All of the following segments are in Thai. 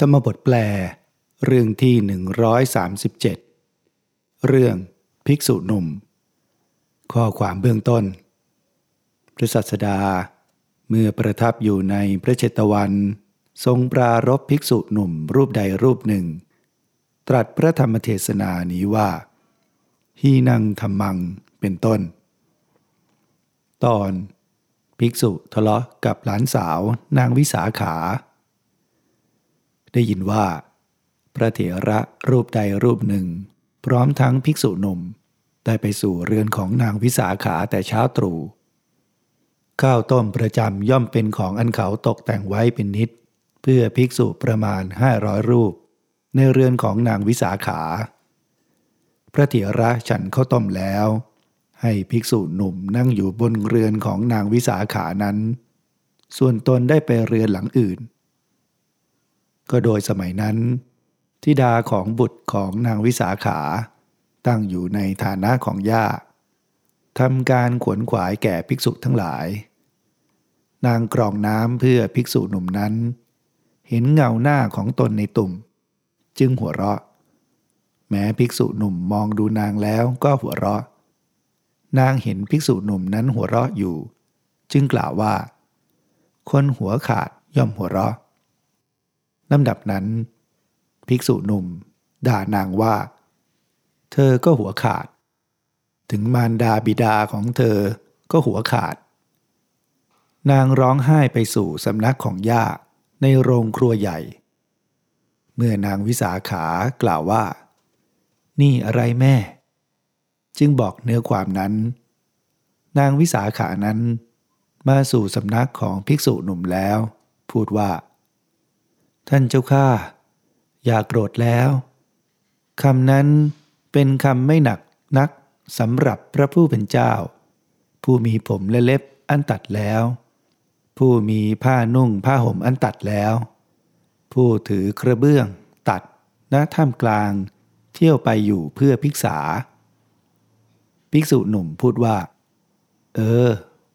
ธรรมบทแปล เรื่องที่ 137 เรื่องภิกษุหนุ่ม ข้อความเบื้องต้น พระสัสดา เมื่อประทับอยู่ในพระเจตวัน ทรงปรารบภิกษุหนุ่มรูปใดรูปหนึ่ง ตรัสพระธรรมเทศนานี้ว่าฮีนังธรรมังเป็นต้น ตอน ภิกษุทะเลาะกับหลานสาวนางวิสาขา ได้ยินว่า พระเถระรูปใดรูปหนึ่ง พร้อมทั้งภิกษุหนุ่มได้ไปสู่เรือนของนางวิสาขาแต่เช้าตรู่ข้าวต้มประจำย่อมเป็นของอันเขาตกแต่งไว้เป็นนิด เพื่อภิกษุประมาณห้าร้อยรูป ในเรือนของนางวิสาขา พระเถระฉันข้าวต้มแล้ว ให้ภิกษุหนุ่มนั่งอยู่บนเรือนของนางวิสาขานั้น ส่วนตนได้ไปเรือนหลังอื่น ก็โดยสมัยนั้นทิดาของบุตรของนางวิสาขา ตั้งอยู่ในฐานะของย่าทำการขวนขวายแก่ภิกษุทั้งหลาย นางกรองน้ำเพื่อภิกษุหนุ่มนั้น เห็นเงาหน้าของตนในตุ่ม จึงหัวเราะ แม้ภิกษุหนุ่มมองดูนางแล้วก็หัวเราะ นางเห็นภิกษุหนุ่มนั้นหัวเราะอยู่ จึงกล่าวว่า คนหัวขาดย่อมหัวเราะ ลำดับนั้น ภิกษุหนุ่ม ด่านางว่า เธอก็หัวขาด ถึงมารดาบิดาของเธอก็หัวขาด นางร้องไห้ไปสู่สำนักของย่าในโรงครัวใหญ่ เมื่อนางวิสาขากล่าวว่า นี่อะไรแม่ จึงบอกเนื้อความนั้น นางวิสาขานั้น มาสู่สำนักของภิกษุหนุ่มแล้ว พูดว่า ท่านเจ้าข้าอย่าโกรธแล้วคำนั้นเป็นคำไม่หนักนักสำหรับพระผู้เป็นเจ้า ผู้มีผมและเล็บอันตัดแล้ว ผู้มีผ้านุ่งผ้าห่มอันตัดแล้ว ผู้ถือกระเบื้องตัดณท่ามกลาง เที่ยวไปอยู่เพื่อภิกษา ภิกษุหนุ่มพูดว่า เออ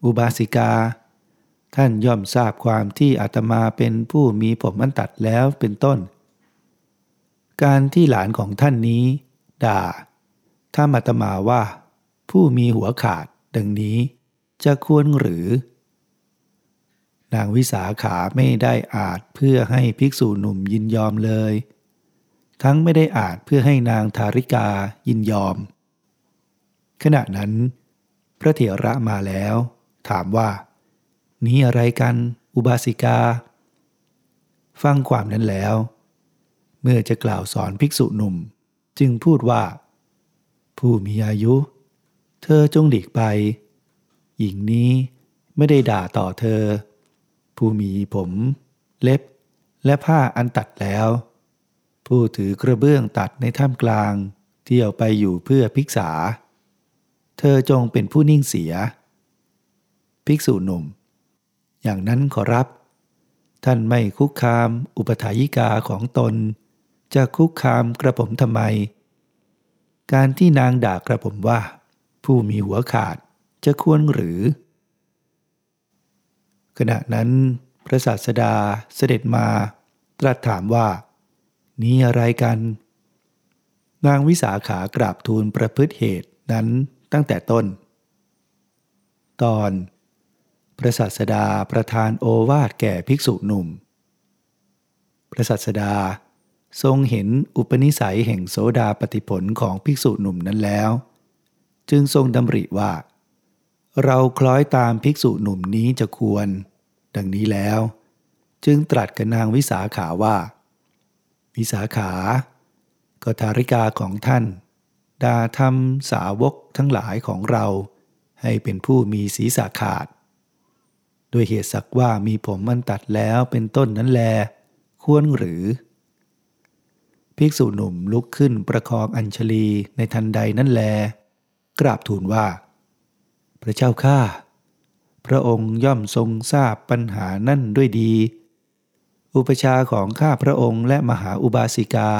อุบาสิกา ท่านย่อมทราบความที่อาตมาเป็นผู้มีผมอันตัดแล้วเป็นต้น การที่หลานของท่านนี้ ด่า ถ้าอาตมาว่า ผู้มีหัวขาดดังนี้ จะควรหรือ นางวิสาขาไม่ได้อาจเพื่อให้ภิกษุหนุ่มยินยอมเลย ทั้งไม่ได้อาจเพื่อให้นางธาริกายินยอม ขณะนั้น พระเถระมาแล้ว ถามว่า นี้อะไรกัน อุบาสิกา ฟังความนั้นแล้ว เมื่อจะกล่าวสอนภิกษุหนุ่ม จึงพูดว่า ผู้มีอายุ เธอจงหลีกไป หญิงนี้ไม่ได้ด่าต่อเธอ ผู้มีผม เล็บ และผ้าอันตัดแล้ว ผู้ถือกระเบื้องตัดในถ้ำกลาง เที่ยวไปอยู่เพื่อภิกษา เธอจงเป็นผู้นิ่งเสีย ภิกษุหนุ่ม อย่างนั้นขอรับ ท่านไม่คุกคามอุปถายิกาของตน จะคุกคามกระผมทำไม การที่นางด่ากระผมว่า ผู้มีหัวขาดจะควรหรือ ขณะนั้นพระศาสดาเสด็จมาตรัสถามว่า นี้อะไรกัน นางวิสาขากราบทูลประพฤติเหตุนั้นตั้งแต่ต้น ตอน พระสัสดาประทานโอวาทแก่ภิกษุหนุ่ม พระสัสดาทรงเห็นอุปนิสัยแห่งโสดาปฏิผลของภิกษุหนุ่มนั้นแล้ว จึงทรงดำริว่า เราคล้อยตามภิกษุหนุ่มนี้จะควร ดังนี้แล้ว จึงตรัสกับนางวิสาขาว่า วิสาขา ก็ทาริกาของท่านดาทำสาวกทั้งหลายของเรา ให้เป็นผู้มีศีรษะขาด ด้วยเหตุสักว่ามีผมมันตัดแล้วเป็นต้นนั้นแล ควรหรือ ภิกษุหนุ่มลุกขึ้นประคองอัญชลีในทันใดนั่นแล กราบทูลว่า พระเจ้าข้าพระองค์ย่อมทรงทราบปัญหานั่นด้วยดี อุปชาของข้าพระองค์และมหาอุบาสิกา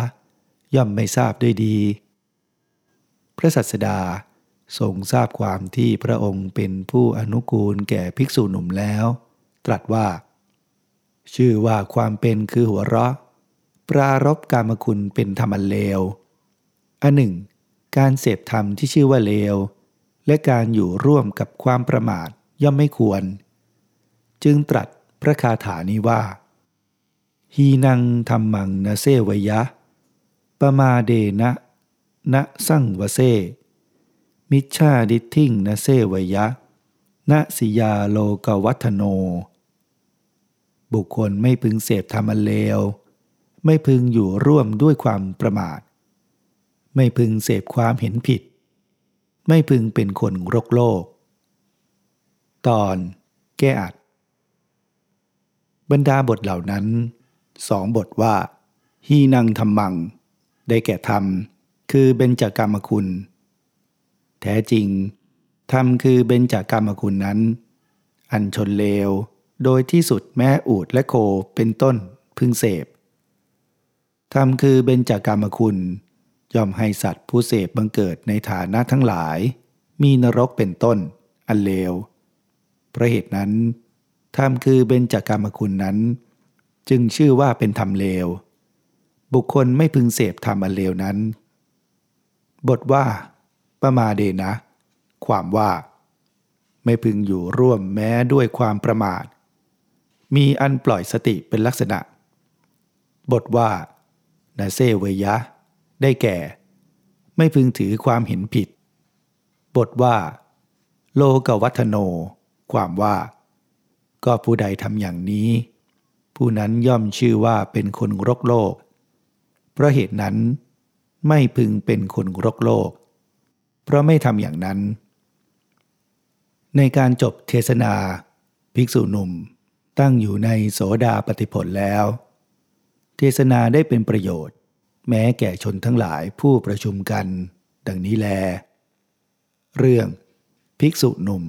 ย่อมไม่ทราบด้วยดี พระสัสดา ทรงทราบความที่พระองค์เป็นผู้อนุกูลแก่ภิกษุหนุ่มแล้ว ตรัสว่า ชื่อว่าความเป็นคือหัวเราะ ปรารบกามคุณเป็นธรรมเลวอันหนึ่ง การเสพธรรมที่ชื่อว่าเลว และการอยู่ร่วมกับความประมาทย่อมไม่ควร จึงตรัสพระคาถานี้ว่าฮีนังธรรมังนเซวยะ ปมาเดนะนะสั่งวเซ มิชาดิทิงนเซวยะนะสิยาโลกวัฒโน บุคคลไม่พึงเสพธรรมเลว ไม่พึงอยู่ร่วมด้วยความประมาท ไม่พึงเสพความเห็นผิด ไม่พึงเป็นคนรกโลก ตอนแก้อัด บรรดาบทเหล่านั้นสองบทว่าฮีนังธรรมัง ได้แก่ธรรม คือเบญจากรรมคุณ ท้จริงธรรมคือเบญจากรรมคุณนั้น อันชนเลว โดยที่สุดแม้อูดและโคเป็นต้นพึงเสพธรรมคือเบญจากรรมคุณย่อมให้สัตว์ผู้เสพบังเกิดในฐานะทั้งหลาย มีนรกเป็นต้น อันเลวเพราะเหตุนั้นธรรมคือเบญจากรรมคุณนั้น จึงชื่อว่าเป็นธรรมเลว บุคคลไม่พึงเสพธรรมอันเลวนั้น บทว่า ประมาเดนะ ความว่า ไม่พึงอยู่ร่วมแม้ด้วยความประมาท มีอันปล่อยสติเป็นลักษณะ บทว่านาเซเวยะ ได้แก่ ไม่พึงถือความเห็นผิด บทว่า โลกวัฒโน ความว่า ก็ผู้ใดทำอย่างนี้ ผู้นั้นย่อมชื่อว่าเป็นคนรกโลก เพราะเหตุนั้นไม่พึงเป็นคนรกโลก เพราะไม่ทำอย่างนั้น ในการจบเทศนา ภิกษุหนุ่มตั้งอยู่ในโสดาปฏิผลแล้ว เทศนาได้เป็นประโยชน์ แม้แก่ชนทั้งหลายผู้ประชุมกัน ดังนี้แล เรื่องภิกษุหนุ่ม